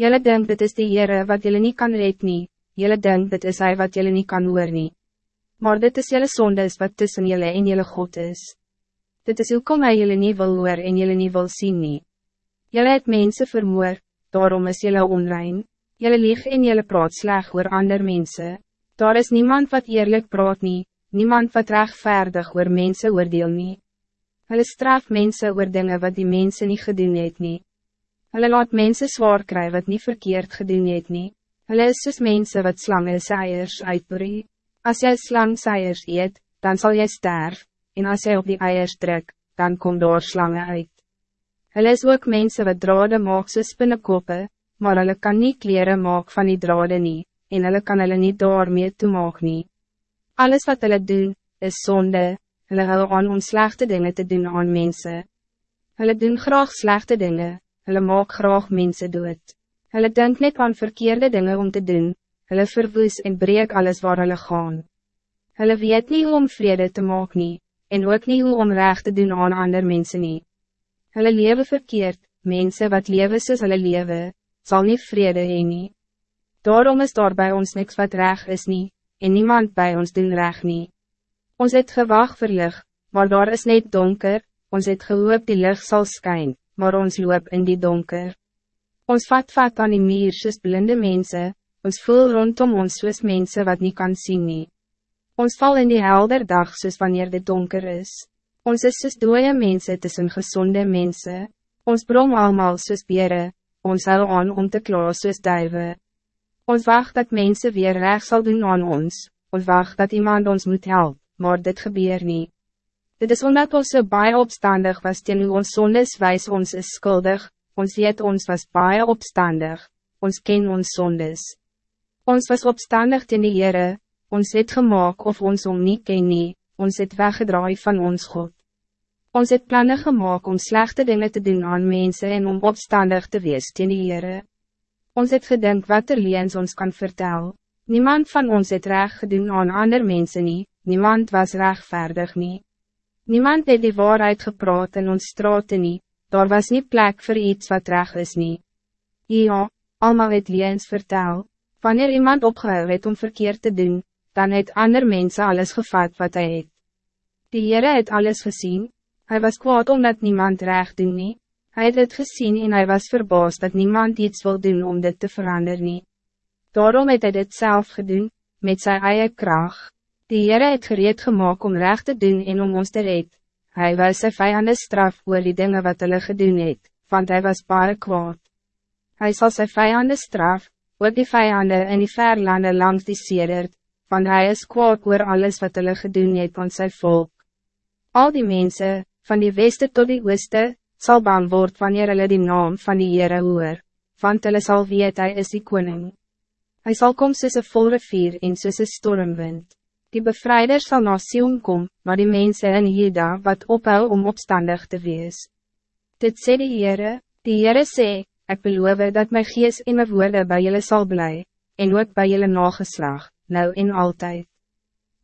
Jelle denkt dit is die Heere wat jullie niet kan red nie, jelle denkt dit is hij wat jullie niet kan hoor nie. Maar dit is jelle zondes wat tussen jullie en jelle God is. Dit is hoekom hy jullie niet wil hoor en jullie niet wil zien nie. Jelle het mensen vermoor, daarom is jelle onrein. Jelle lieg en jelle praat sleg oor ander mensen. Daar is niemand wat eerlijk praat nie, niemand wat rechtvaardig oor mensen oordeel nie. Hulle straf mensen oor dinge wat die mensen niet gedoen het nie. Hulle laat mensen zwaar kry wat niet verkeerd gedoen het nie. Hulle is soos mense wat slange seiers uitbreek. Als jy slang seiers eet, dan zal jy sterf, en als jy op die eiers druk, dan kom daar slange uit. Hulle is ook mensen wat drade maak soos spinnenkoppe, maar hulle kan niet kleren maak van die drade nie, en hulle kan hulle nie daarmee toemaak nie. Alles wat hulle doen, is zonde, hulle hou aan om slechte dingen te doen aan mensen. Hulle doen graag slechte dingen, hulle maak graag mensen dood. Hulle denk net aan verkeerde dingen om te doen, hulle verwoes en breek alles waar hulle gaan. Hulle weet niet hoe om vrede te maak nie, en ook niet hoe om recht te doen aan ander mensen nie. Hulle leven verkeerd, mensen wat leven soos hulle leven, zal niet vrede heen nie. Daarom is daar bij ons niks wat recht is nie, en niemand bij ons doen recht nie. Ons het gewacht vir licht, maar daar is net donker, ons het gehoop die licht zal schijn, maar ons loop in die donker. Ons vat vat aan die meer soos blinde mensen, ons voel rondom ons soos mensen wat niet kan zien nie. Ons val in die helder dag soos wanneer dit donker is. Ons is soos dooie mense tussen gezonde mensen. Ons brom allemaal soos bere, ons hou aan om te klaar soos duive. Ons wacht dat mensen weer recht zal doen aan ons, ons wacht dat iemand ons moet helpen, maar dit gebeurt niet. Dit is omdat ons so baie opstandig was teen hoe ons sondes wijs ons is skuldig, ons weet ons was baie opstandig, ons ken ons sondes. Ons was opstandig teen die Heere, ons het gemaakt of ons om niet ken nie, ons het weggedraai van ons God. Ons het plannen gemaakt om slechte dingen te doen aan mensen en om opstandig te wees teen die Heere. Ons het gedink wat er liens ons kan vertellen. Niemand van ons het recht gedoen aan ander mensen nie, niemand was rechtvaardig nie. Niemand het die waarheid gepraat in ons straten nie, daar was niet plek voor iets wat recht is nie. Ja, allemaal het liens vertel, wanneer iemand opgehou het om verkeerd te doen, dan het ander mensen alles gevat wat hij het. Die Heere het alles gezien, hij was kwaad omdat niemand recht doen nie, Hij het het gezien en hij was verbaasd dat niemand iets wil doen om dit te veranderen. Daarom het hij dit zelf gedaan, met zijn eigen kracht. Die Heere het gereed gemaakt om recht te doen en om ons te red. Hij was sy vijanden straf oor die dingen wat hulle gedoen het, want hij was baie kwaad. Hij zal sy vijanden straf, ook die vijanden in die verlande langs die sedert, want hij is kwaad oor alles wat hulle gedoen het aan sy volk. Al die mensen, van die weste tot die ooste, zal bang word wanneer hulle die naam van die Heere hoor, want hulle sal weet hy is die koning. Hij zal kom soos een vol rivier en soos een stormwind. Die bevrijder zal na Sion kom, maar die mensen in Jeda wat ophou om opstandig te wees. Dit sê die Heere, die Heere sê, ek beloof dat my gees en my woorde by julle sal bly, en ook by julle nageslag, nou en altijd.